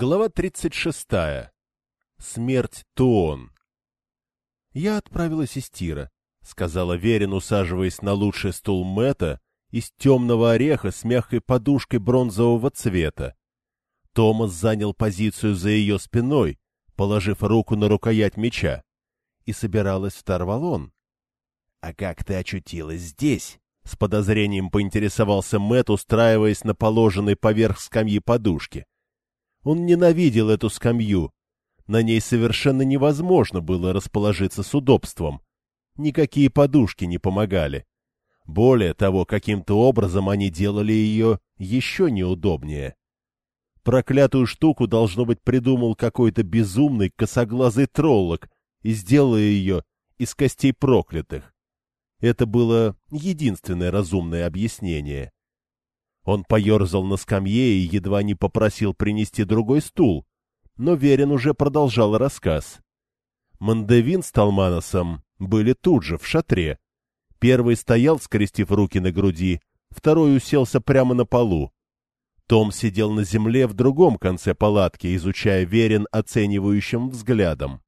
Глава 36. Смерть Туон. «Я отправилась из Тира», — сказала Верин, усаживаясь на лучший стул Мэтта из темного ореха с мягкой подушкой бронзового цвета. Томас занял позицию за ее спиной, положив руку на рукоять меча, и собиралась в Тарвалон. «А как ты очутилась здесь?» — с подозрением поинтересовался Мэтт, устраиваясь на положенной поверх скамьи подушке. Он ненавидел эту скамью. На ней совершенно невозможно было расположиться с удобством. Никакие подушки не помогали. Более того, каким-то образом они делали ее еще неудобнее. Проклятую штуку, должно быть, придумал какой-то безумный косоглазый троллок и сделал ее из костей проклятых. Это было единственное разумное объяснение. Он поерзал на скамье и едва не попросил принести другой стул, но Верин уже продолжал рассказ. Мандевин с Талманосом были тут же, в шатре. Первый стоял, скрестив руки на груди, второй уселся прямо на полу. Том сидел на земле в другом конце палатки, изучая Верин оценивающим взглядом.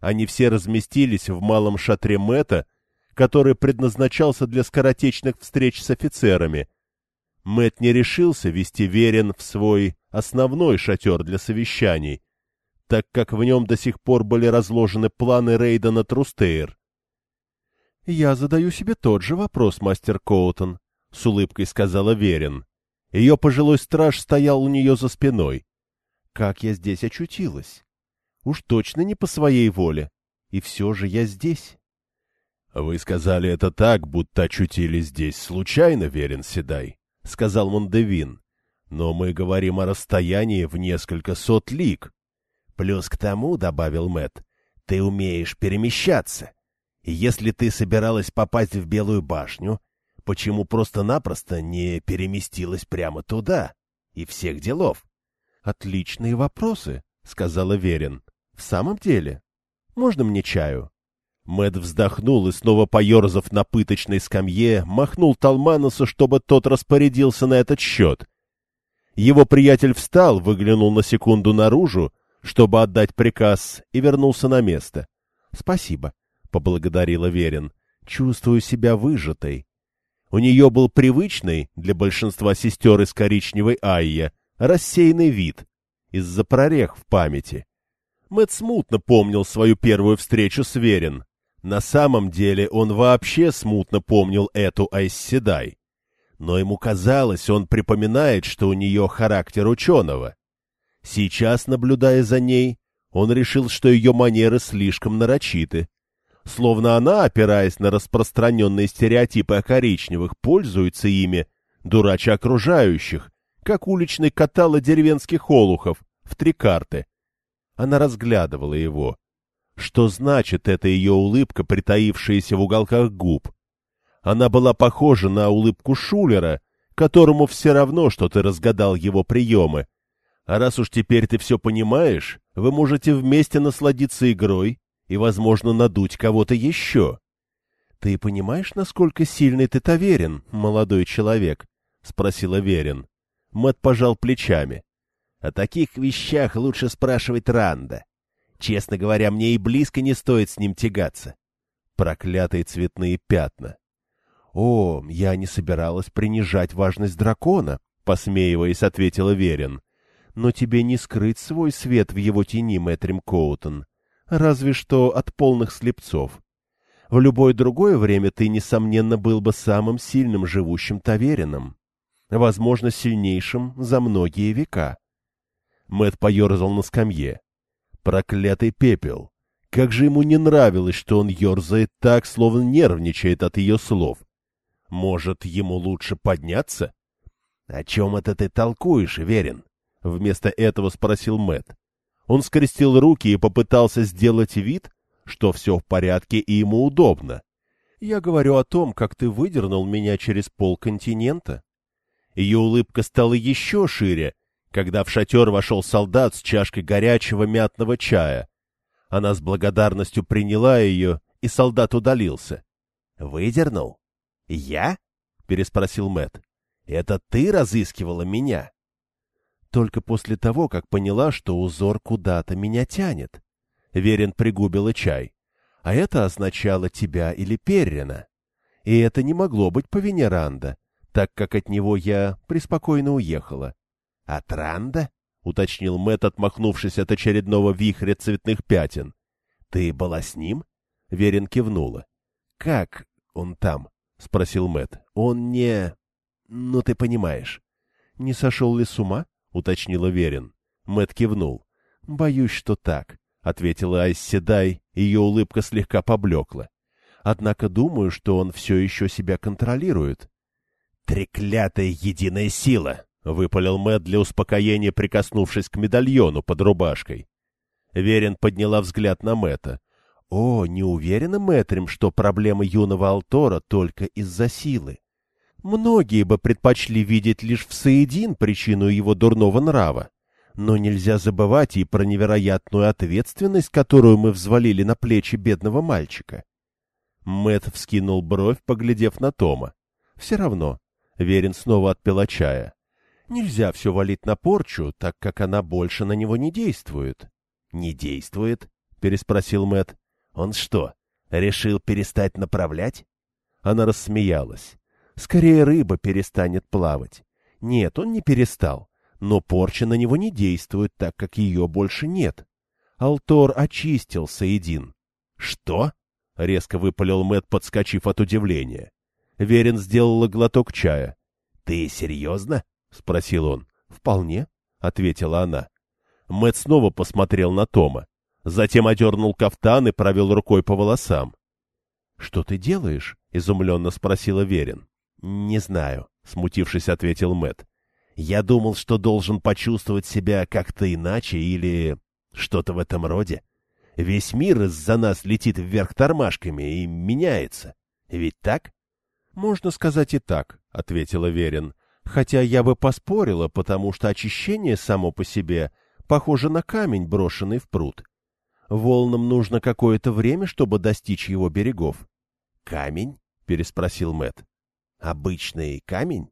Они все разместились в малом шатре Мэта, который предназначался для скоротечных встреч с офицерами — Мэт не решился вести Верен в свой основной шатер для совещаний, так как в нем до сих пор были разложены планы рейда на Трустейр. «Я задаю себе тот же вопрос, мастер Коутон», — с улыбкой сказала Верен. Ее пожилой страж стоял у нее за спиной. «Как я здесь очутилась? Уж точно не по своей воле. И все же я здесь». «Вы сказали это так, будто очутились здесь случайно, Верен Седай», — сказал Мондевин. — Но мы говорим о расстоянии в несколько сот лиг. — Плюс к тому, — добавил Мэт, ты умеешь перемещаться. И если ты собиралась попасть в Белую башню, почему просто-напросто не переместилась прямо туда? И всех делов? — Отличные вопросы, — сказала Верин. — В самом деле? Можно мне чаю? Мэт вздохнул и, снова поерзав на пыточной скамье, махнул Талманусу, чтобы тот распорядился на этот счет. Его приятель встал, выглянул на секунду наружу, чтобы отдать приказ, и вернулся на место. — Спасибо, — поблагодарила Верин. — Чувствую себя выжатой. У нее был привычный, для большинства сестер из коричневой Айя, рассеянный вид, из-за прорех в памяти. Мэт смутно помнил свою первую встречу с Верин, на самом деле он вообще смутно помнил эту Айсседай. Но ему казалось, он припоминает, что у нее характер ученого. Сейчас, наблюдая за ней, он решил, что ее манеры слишком нарочиты. Словно она, опираясь на распространенные стереотипы о коричневых, пользуется ими, дурача окружающих, как уличный катала деревенских олухов в три карты. Она разглядывала его. Что значит эта ее улыбка, притаившаяся в уголках губ? Она была похожа на улыбку Шулера, которому все равно, что ты разгадал его приемы. А раз уж теперь ты все понимаешь, вы можете вместе насладиться игрой и, возможно, надуть кого-то еще. — Ты понимаешь, насколько сильный ты таверен, молодой человек? — спросила Верин. Мэт пожал плечами. — О таких вещах лучше спрашивать Ранда. Честно говоря, мне и близко не стоит с ним тягаться. Проклятые цветные пятна. «О, я не собиралась принижать важность дракона», — посмеиваясь, ответила Верин. «Но тебе не скрыть свой свет в его тени, Мэтрим Коутон. Разве что от полных слепцов. В любое другое время ты, несомненно, был бы самым сильным живущим таверином. Возможно, сильнейшим за многие века». Мэт поерзал на скамье. Проклятый пепел! Как же ему не нравилось, что он ерзает так, словно нервничает от ее слов. Может, ему лучше подняться? — О чем это ты толкуешь, Верин? — вместо этого спросил Мэт. Он скрестил руки и попытался сделать вид, что все в порядке и ему удобно. Я говорю о том, как ты выдернул меня через полконтинента. Ее улыбка стала еще шире, когда в шатер вошел солдат с чашкой горячего мятного чая. Она с благодарностью приняла ее, и солдат удалился. — Выдернул? — Я? — переспросил Мэт. Это ты разыскивала меня? Только после того, как поняла, что узор куда-то меня тянет. Верин пригубила чай. А это означало тебя или Перрина. И это не могло быть по вине Ранда, так как от него я преспокойно уехала. — От Ранда? — уточнил Мэтт, отмахнувшись от очередного вихря цветных пятен. — Ты была с ним? Верин кивнула. — Как он там? — спросил Мэтт. Он не... Ну, ты понимаешь. — Не сошел ли с ума? — уточнила Верин. Мэтт кивнул. — Боюсь, что так, — ответила Айсседай, ее улыбка слегка поблекла. Однако думаю, что он все еще себя контролирует. «Треклятая единая сила!» — выпалил Мэтт для успокоения, прикоснувшись к медальону под рубашкой. Верин подняла взгляд на Мэтта. «О, не уверена, Мэтрим, что проблемы юного Алтора только из-за силы. Многие бы предпочли видеть лишь в Саедин причину его дурного нрава. Но нельзя забывать и про невероятную ответственность, которую мы взвалили на плечи бедного мальчика. Мэт вскинул бровь, поглядев на Тома. Все равно. Верин снова отпила чая. Нельзя все валить на порчу, так как она больше на него не действует. — Не действует? — переспросил Мэт. Он что, решил перестать направлять? Она рассмеялась. Скорее рыба перестанет плавать. Нет, он не перестал. Но порча на него не действует, так как ее больше нет. Алтор очистил Саидин. — Что? — резко выпалил Мэт, подскочив от удивления. Верин сделала глоток чая. — Ты серьезно? — спросил он. — Вполне, — ответила она. Мэт снова посмотрел на Тома. Затем одернул кафтан и провел рукой по волосам. — Что ты делаешь? — изумленно спросила Верин. — Не знаю, — смутившись, ответил Мэт. Я думал, что должен почувствовать себя как-то иначе или что-то в этом роде. — Весь мир из-за нас летит вверх тормашками и меняется. Ведь так? — Можно сказать и так, — ответила Верин. — Хотя я бы поспорила, потому что очищение само по себе похоже на камень, брошенный в пруд. Волнам нужно какое-то время, чтобы достичь его берегов. — Камень? — переспросил Мэт. Обычный камень?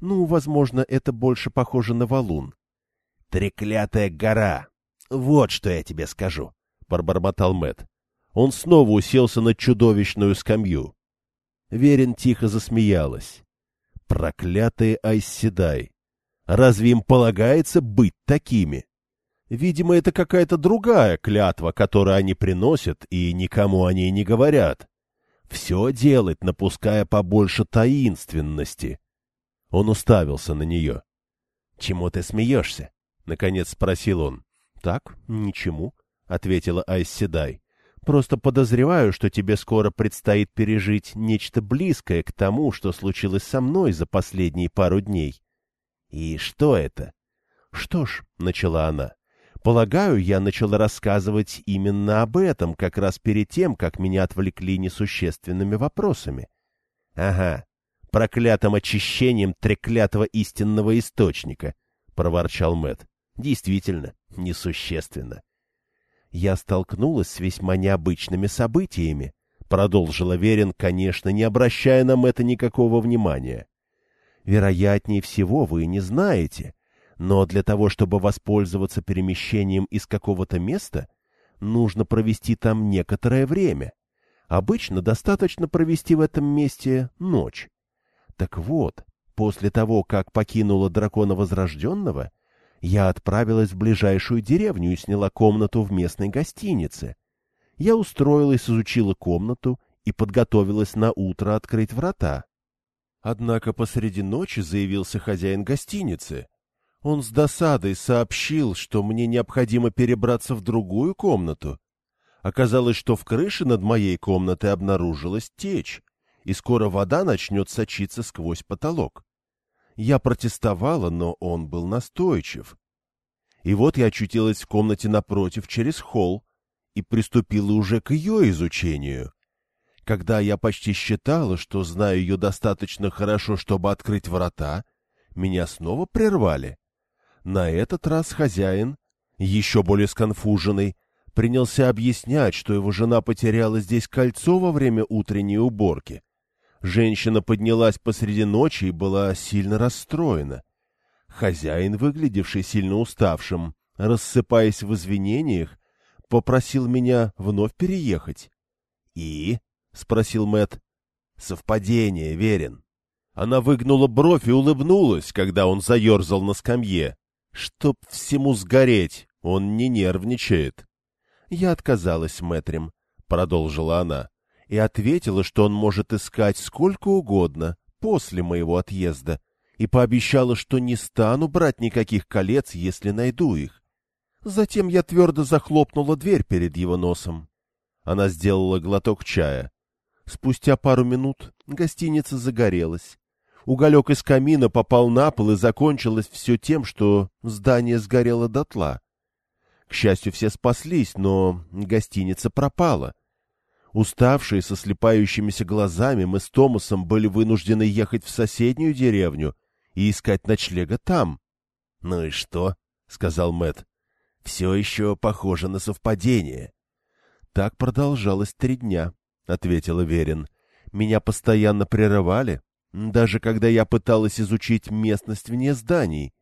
Ну, возможно, это больше похоже на валун. — Треклятая гора! Вот что я тебе скажу пробормотал Мэт. Он снова уселся на чудовищную скамью. Верин тихо засмеялась. Проклятые Айсседай! Разве им полагается быть такими? Видимо, это какая-то другая клятва, которую они приносят и никому о ней не говорят. Все делать, напуская побольше таинственности. Он уставился на нее. — Чему ты смеешься? — наконец спросил он. — Так, ничему, ответила Айсседай. Просто подозреваю, что тебе скоро предстоит пережить нечто близкое к тому, что случилось со мной за последние пару дней. И что это? Что ж, начала она. Полагаю, я начала рассказывать именно об этом, как раз перед тем, как меня отвлекли несущественными вопросами. Ага, проклятым очищением треклятого истинного источника, проворчал Мэт. Действительно, несущественно я столкнулась с весьма необычными событиями, продолжила Верин, конечно, не обращая нам это никакого внимания. Вероятнее всего, вы не знаете, но для того, чтобы воспользоваться перемещением из какого-то места, нужно провести там некоторое время. Обычно достаточно провести в этом месте ночь. Так вот, после того, как покинула дракона Возрожденного, я отправилась в ближайшую деревню и сняла комнату в местной гостинице. Я устроилась, изучила комнату и подготовилась на утро открыть врата. Однако посреди ночи заявился хозяин гостиницы. Он с досадой сообщил, что мне необходимо перебраться в другую комнату. Оказалось, что в крыше над моей комнатой обнаружилась течь, и скоро вода начнет сочиться сквозь потолок. Я протестовала, но он был настойчив. И вот я очутилась в комнате напротив через холл и приступила уже к ее изучению. Когда я почти считала, что знаю ее достаточно хорошо, чтобы открыть врата, меня снова прервали. На этот раз хозяин, еще более сконфуженный, принялся объяснять, что его жена потеряла здесь кольцо во время утренней уборки — Женщина поднялась посреди ночи и была сильно расстроена. Хозяин, выглядевший сильно уставшим, рассыпаясь в извинениях, попросил меня вновь переехать. «И?» — спросил Мэт. «Совпадение, верен». Она выгнула бровь и улыбнулась, когда он заерзал на скамье. Чтоб всему сгореть, он не нервничает. Я отказалась Мэтрем, — продолжила она, — и ответила, что он может искать сколько угодно после моего отъезда, и пообещала, что не стану брать никаких колец, если найду их. Затем я твердо захлопнула дверь перед его носом. Она сделала глоток чая. Спустя пару минут гостиница загорелась. Уголек из камина попал на пол и закончилось все тем, что здание сгорело дотла. К счастью, все спаслись, но гостиница пропала. Уставшие, со слепающимися глазами, мы с Томасом были вынуждены ехать в соседнюю деревню и искать ночлега там. — Ну и что? — сказал Мэт. Все еще похоже на совпадение. — Так продолжалось три дня, — ответила Верин. — Меня постоянно прерывали, даже когда я пыталась изучить местность вне зданий.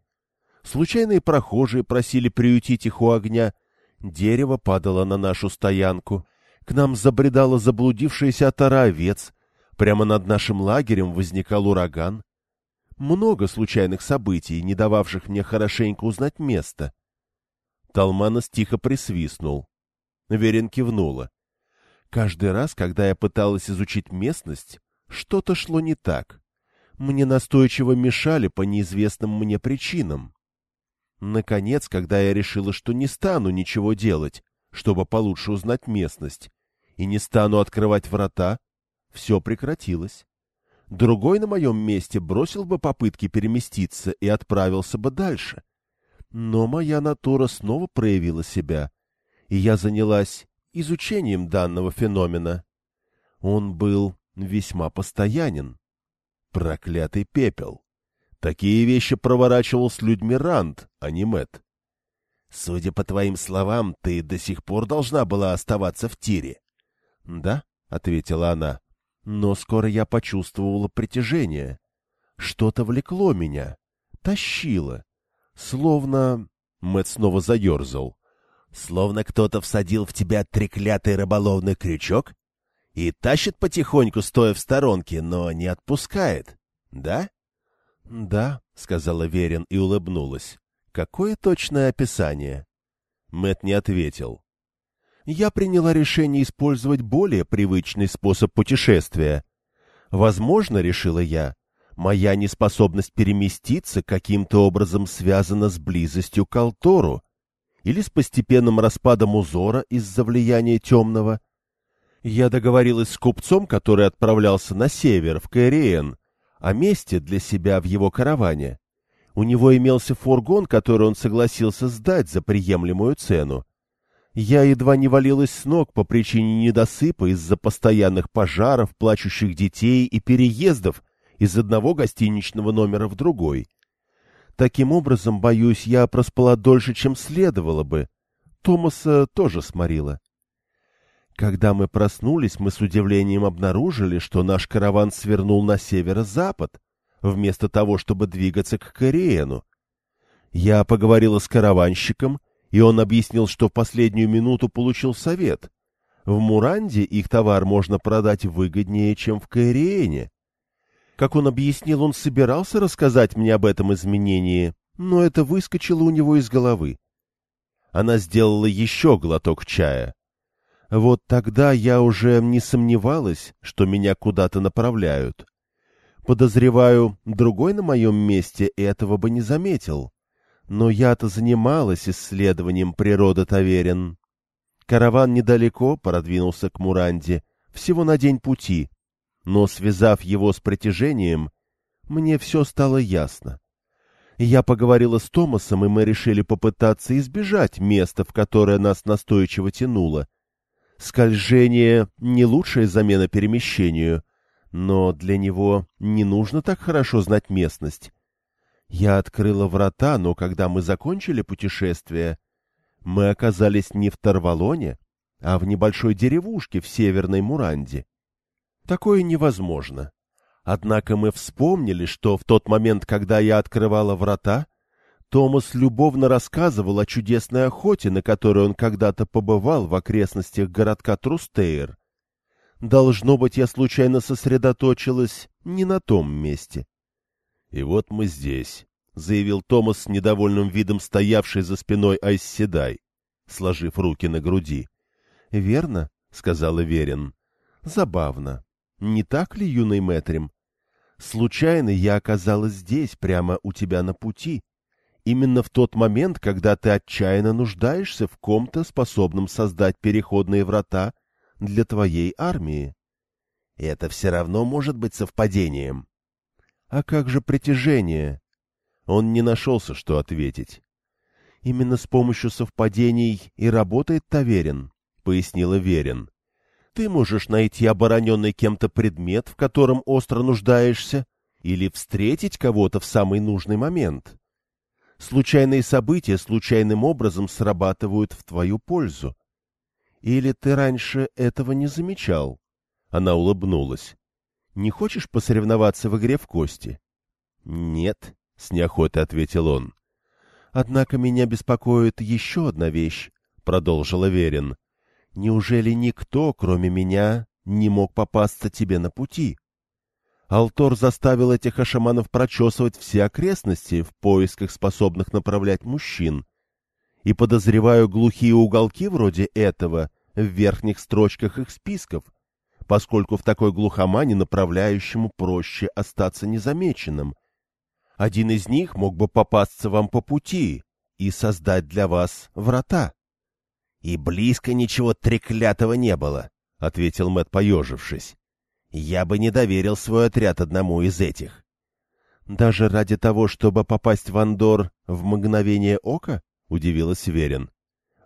Случайные прохожие просили приютить их у огня. Дерево падало на нашу стоянку. К нам забредала заблудившаяся отара овец. Прямо над нашим лагерем возникал ураган. Много случайных событий, не дававших мне хорошенько узнать место. Талманос тихо присвистнул. Верин кивнула. Каждый раз, когда я пыталась изучить местность, что-то шло не так. Мне настойчиво мешали по неизвестным мне причинам. Наконец, когда я решила, что не стану ничего делать, чтобы получше узнать местность, и не стану открывать врата, все прекратилось. Другой на моем месте бросил бы попытки переместиться и отправился бы дальше. Но моя натура снова проявила себя, и я занялась изучением данного феномена. Он был весьма постоянен. Проклятый пепел! Такие вещи проворачивал с людьми Ранд, а не Мэт. Судя по твоим словам, ты до сих пор должна была оставаться в тире. — Да, — ответила она, — но скоро я почувствовала притяжение. Что-то влекло меня, тащило, словно... Мэт снова заерзал. — Словно кто-то всадил в тебя треклятый рыболовный крючок и тащит потихоньку, стоя в сторонке, но не отпускает, да? — Да, — сказала Верин и улыбнулась. — Какое точное описание? Мэт не ответил. Я приняла решение использовать более привычный способ путешествия. Возможно, решила я, моя неспособность переместиться каким-то образом связана с близостью к Алтору или с постепенным распадом узора из-за влияния темного. Я договорилась с купцом, который отправлялся на север, в Кэриен, о месте для себя в его караване. У него имелся фургон, который он согласился сдать за приемлемую цену. Я едва не валилась с ног по причине недосыпа из-за постоянных пожаров, плачущих детей и переездов из одного гостиничного номера в другой. Таким образом, боюсь, я проспала дольше, чем следовало бы. Томаса тоже сморила. Когда мы проснулись, мы с удивлением обнаружили, что наш караван свернул на северо-запад, вместо того, чтобы двигаться к Кориену. Я поговорила с караванщиком, и он объяснил, что в последнюю минуту получил совет. В Муранде их товар можно продать выгоднее, чем в Кориене. Как он объяснил, он собирался рассказать мне об этом изменении, но это выскочило у него из головы. Она сделала еще глоток чая. Вот тогда я уже не сомневалась, что меня куда-то направляют. Подозреваю, другой на моем месте этого бы не заметил. Но я-то занималась исследованием природы Таверин. Караван недалеко продвинулся к Муранде, всего на день пути. Но, связав его с притяжением, мне все стало ясно. Я поговорила с Томасом, и мы решили попытаться избежать места, в которое нас настойчиво тянуло — Скольжение — не лучшая замена перемещению, но для него не нужно так хорошо знать местность. Я открыла врата, но когда мы закончили путешествие, мы оказались не в Тарвалоне, а в небольшой деревушке в Северной Муранде. Такое невозможно. Однако мы вспомнили, что в тот момент, когда я открывала врата, Томас любовно рассказывал о чудесной охоте, на которой он когда-то побывал в окрестностях городка Трустейр. Должно быть, я случайно сосредоточилась не на том месте. — И вот мы здесь, — заявил Томас с недовольным видом стоявший за спиной Айсседай, сложив руки на груди. — Верно, — сказала Верин. — Забавно. Не так ли, юный Мэтрим? Случайно я оказалась здесь, прямо у тебя на пути. Именно в тот момент, когда ты отчаянно нуждаешься в ком-то, способном создать переходные врата для твоей армии. Это все равно может быть совпадением. А как же притяжение? Он не нашелся, что ответить. Именно с помощью совпадений и работает Таверин, пояснила Верин. Ты можешь найти обороненный кем-то предмет, в котором остро нуждаешься, или встретить кого-то в самый нужный момент. Случайные события случайным образом срабатывают в твою пользу. Или ты раньше этого не замечал? Она улыбнулась. Не хочешь посоревноваться в игре в кости? Нет, с неохотой ответил он. Однако меня беспокоит еще одна вещь, продолжила Верин. Неужели никто, кроме меня, не мог попасться тебе на пути? Алтор заставил этих ашаманов прочесывать все окрестности в поисках способных направлять мужчин. И подозреваю глухие уголки вроде этого в верхних строчках их списков, поскольку в такой глухомане направляющему проще остаться незамеченным. Один из них мог бы попасться вам по пути и создать для вас врата. — И близко ничего треклятого не было, — ответил Мэт, поежившись. — Я бы не доверил свой отряд одному из этих. — Даже ради того, чтобы попасть в Андор в мгновение ока? — удивилась Верин.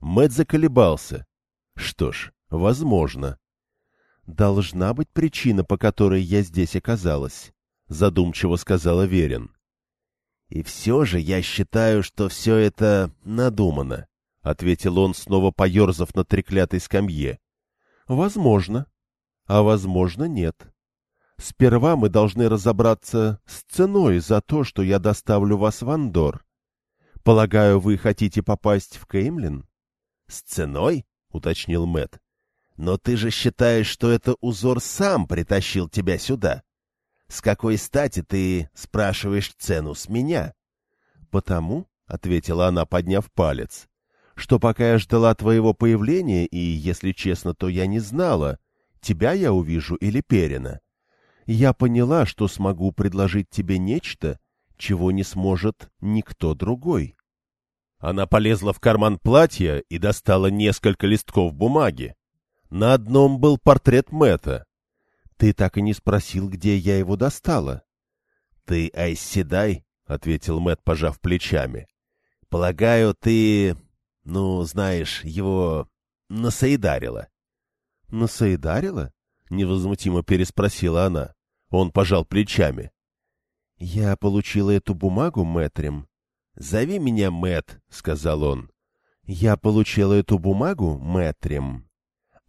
Мэт заколебался. Что ж, возможно. — Должна быть причина, по которой я здесь оказалась, — задумчиво сказала Верин. — И все же я считаю, что все это надумано. — ответил он, снова поерзав на треклятой скамье. — Возможно. А возможно, нет. Сперва мы должны разобраться с ценой за то, что я доставлю вас в Андор. Полагаю, вы хотите попасть в Кеймлин? — С ценой? — уточнил Мэт. Но ты же считаешь, что это узор сам притащил тебя сюда. С какой стати ты спрашиваешь цену с меня? — Потому, — ответила она, подняв палец, что пока я ждала твоего появления, и, если честно, то я не знала, тебя я увижу или Перина, я поняла, что смогу предложить тебе нечто, чего не сможет никто другой. Она полезла в карман платья и достала несколько листков бумаги. На одном был портрет Мэтта. Ты так и не спросил, где я его достала. — Ты Айседай, — ответил Мэт, пожав плечами. — Полагаю, ты ну, знаешь, его насоидарила. — Насоидарила? — невозмутимо переспросила она. Он пожал плечами. — Я получила эту бумагу, мэтрем. — Зови меня Мэт, сказал он. — Я получила эту бумагу, мэтрем.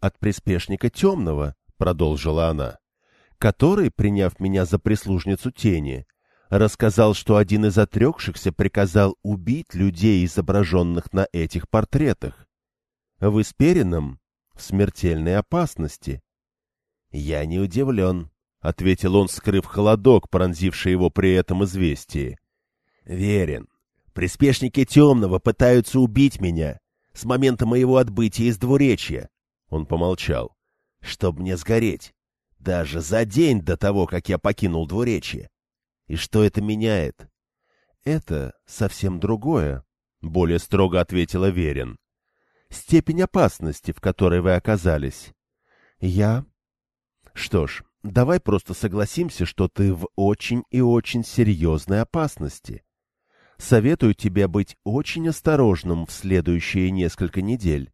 От приспешника темного, — продолжила она, — который, приняв меня за прислужницу тени, рассказал, что один из отрекшихся приказал убить людей, изображенных на этих портретах. Вы с Перином в смертельной опасности. — Я не удивлен, — ответил он, скрыв холодок, пронзивший его при этом известии. — Верен. Приспешники Темного пытаются убить меня с момента моего отбытия из двуречья. Он помолчал. — Чтоб мне сгореть. Даже за день до того, как я покинул двуречье. И что это меняет? — Это совсем другое, — более строго ответила Верин. — Степень опасности, в которой вы оказались. Я... Что ж, давай просто согласимся, что ты в очень и очень серьезной опасности. Советую тебе быть очень осторожным в следующие несколько недель. —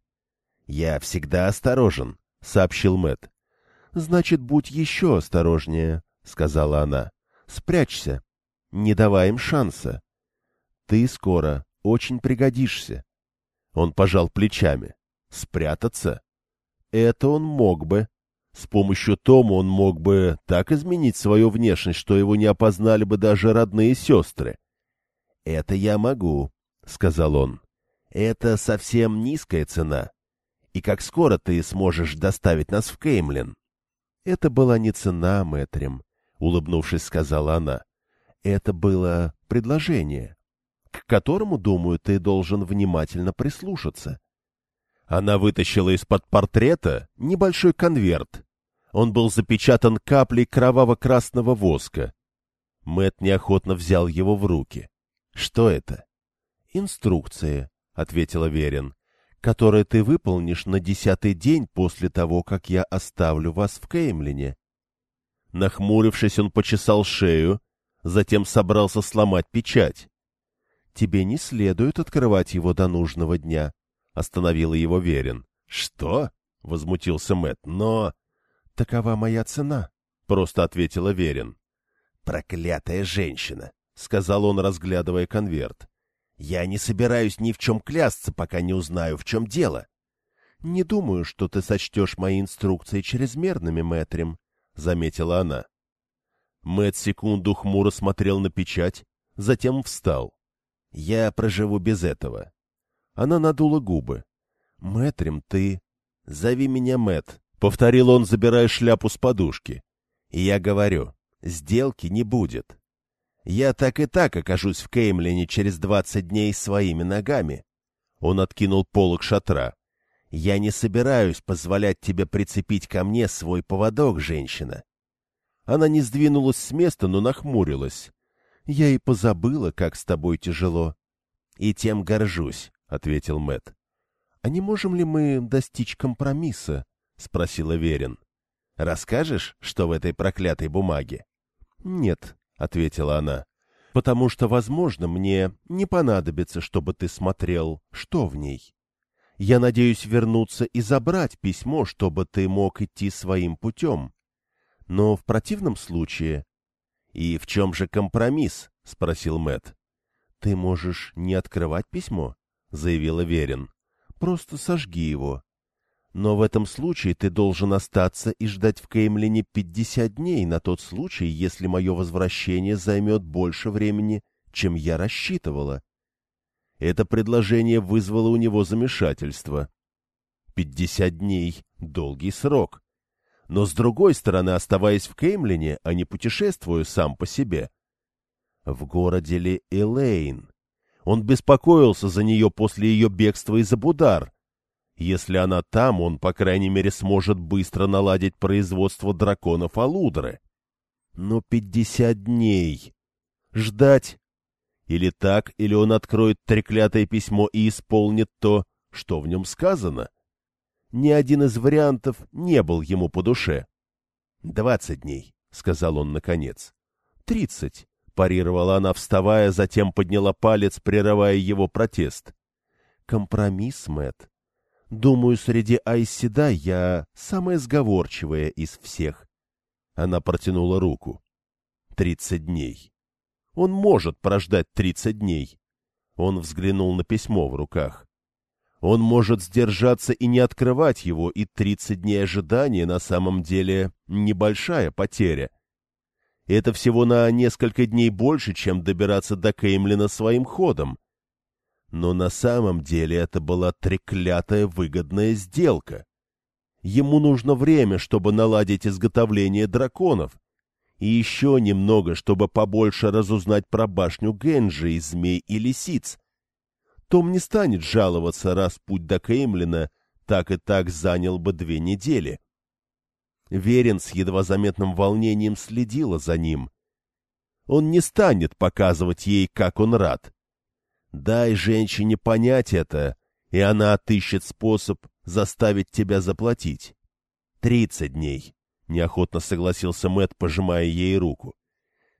Я всегда осторожен, — сообщил Мэт. Значит, будь еще осторожнее, — сказала она. Спрячься. Не давай им шанса. Ты скоро очень пригодишься. Он пожал плечами. Спрятаться? Это он мог бы. С помощью Тома он мог бы так изменить свою внешность, что его не опознали бы даже родные сестры. Это я могу, — сказал он. Это совсем низкая цена. И как скоро ты сможешь доставить нас в Кеймлин? Это была не цена, Мэтрим, — улыбнувшись, сказала она. Это было предложение, к которому, думаю, ты должен внимательно прислушаться. Она вытащила из-под портрета небольшой конверт. Он был запечатан каплей кроваво-красного воска. Мэт неохотно взял его в руки. — Что это? — Инструкция, — ответила Верин, — которую ты выполнишь на десятый день после того, как я оставлю вас в Кеймлине. Нахмурившись, он почесал шею, затем собрался сломать печать. — Тебе не следует открывать его до нужного дня, — остановила его Верин. — Что? — возмутился Мэт. Но... — Такова моя цена, — просто ответила Верин. — Проклятая женщина, — сказал он, разглядывая конверт. — Я не собираюсь ни в чем клясться, пока не узнаю, в чем дело. — Не думаю, что ты сочтешь мои инструкции чрезмерными, Мэтрим, — заметила она. Мэт секунду хмуро смотрел на печать, затем встал. — Я проживу без этого. Она надула губы. «Мэтрим, ты...» «Зови меня Мэт», — повторил он, забирая шляпу с подушки. «И я говорю, сделки не будет. Я так и так окажусь в Кеймлине через двадцать дней своими ногами». Он откинул полог шатра. «Я не собираюсь позволять тебе прицепить ко мне свой поводок, женщина». Она не сдвинулась с места, но нахмурилась. «Я и позабыла, как с тобой тяжело». «И тем горжусь ответил Мэт. А не можем ли мы достичь компромисса? спросила Верин. Расскажешь, что в этой проклятой бумаге? Нет, ответила она. Потому что, возможно, мне не понадобится, чтобы ты смотрел, что в ней. Я надеюсь вернуться и забрать письмо, чтобы ты мог идти своим путем. Но в противном случае... — И в чем же компромисс? — спросил Мэт. Ты можешь не открывать письмо? — заявила Верин. — Просто сожги его. Но в этом случае ты должен остаться и ждать в Кеймлине пятьдесят дней на тот случай, если мое возвращение займет больше времени, чем я рассчитывала. Это предложение вызвало у него замешательство. Пятьдесят дней — долгий срок. Но, с другой стороны, оставаясь в Кеймлине, а не путешествуя сам по себе. В городе ли Элейн? Он беспокоился за нее после ее бегства из Абудар. Если она там, он, по крайней мере, сможет быстро наладить производство драконов Алудры. Но пятьдесят дней. Ждать? Или так, или он откроет треклятое письмо и исполнит то, что в нем сказано. Ни один из вариантов не был ему по душе. «Двадцать дней», — сказал он наконец. «Тридцать», — парировала она, вставая, затем подняла палец, прерывая его протест. «Компромисс, Мэтт. Думаю, среди Айседа я самая сговорчивая из всех». Она протянула руку. «Тридцать дней. Он может прождать тридцать дней». Он взглянул на письмо в руках. Он может сдержаться и не открывать его, и тридцать дней ожидания на самом деле небольшая потеря — это всего на несколько дней больше, чем добираться до Кеймлина своим ходом. Но на самом деле это была треклятая выгодная сделка. Ему нужно время, чтобы наладить изготовление драконов, и еще немного, чтобы побольше разузнать про башню Генджи и змей и лисиц. Том не станет жаловаться, раз путь до Кеймлина так и так занял бы две недели. Верен с едва заметным волнением следила за ним. Он не станет показывать ей, как он рад. Дай женщине понять это, и она отыщет способ заставить тебя заплатить. Тридцать дней, — неохотно согласился Мэт, пожимая ей руку.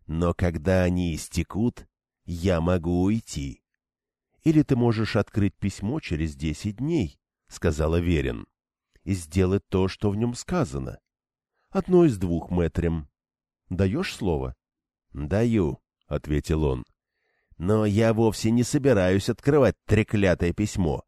Но когда они истекут, я могу уйти. Или ты можешь открыть письмо через десять дней, — сказала Верин, — и сделать то, что в нем сказано. Одно из двух, мэтрем. Даешь слово? — Даю, — ответил он. — Но я вовсе не собираюсь открывать треклятое письмо.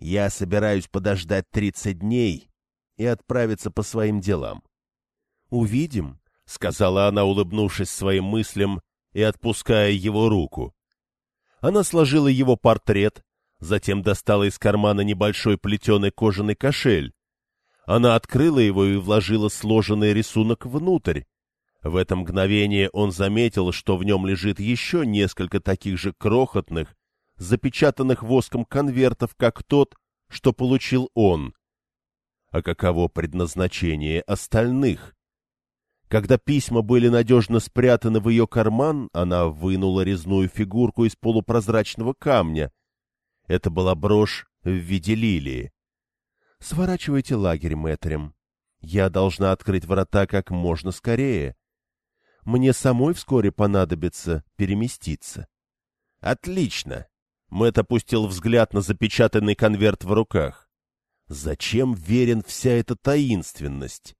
Я собираюсь подождать тридцать дней и отправиться по своим делам. — Увидим, — сказала она, улыбнувшись своим мыслям и отпуская его руку. Она сложила его портрет, затем достала из кармана небольшой плетеный кожаный кошель. Она открыла его и вложила сложенный рисунок внутрь. В это мгновение он заметил, что в нем лежит еще несколько таких же крохотных, запечатанных воском конвертов, как тот, что получил он. А каково предназначение остальных? Когда письма были надежно спрятаны в ее карман, она вынула резную фигурку из полупрозрачного камня. Это была брошь в виде лилии. «Сворачивайте лагерь, мэтрем. Я должна открыть врата как можно скорее. Мне самой вскоре понадобится переместиться». «Отлично!» Мэтт опустил взгляд на запечатанный конверт в руках. «Зачем верен вся эта таинственность?»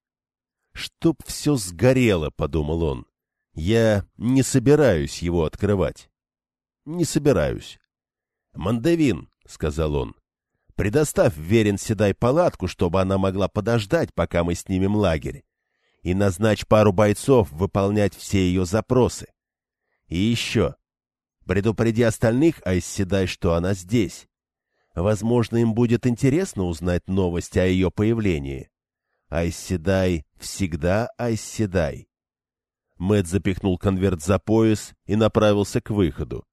«Чтоб все сгорело», — подумал он. «Я не собираюсь его открывать». «Не собираюсь». «Мандевин», — сказал он, — «предоставь Верен Седай палатку, чтобы она могла подождать, пока мы снимем лагерь, и назначь пару бойцов выполнять все ее запросы. И еще, предупреди остальных Айсседай, что она здесь. Возможно, им будет интересно узнать новость о ее появлении. Айседай всегда Айседай. Мэт запихнул конверт за пояс и направился к выходу.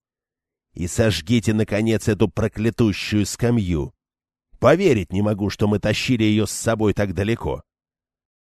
И сожгите, наконец, эту проклятущую скамью. Поверить не могу, что мы тащили ее с собой так далеко.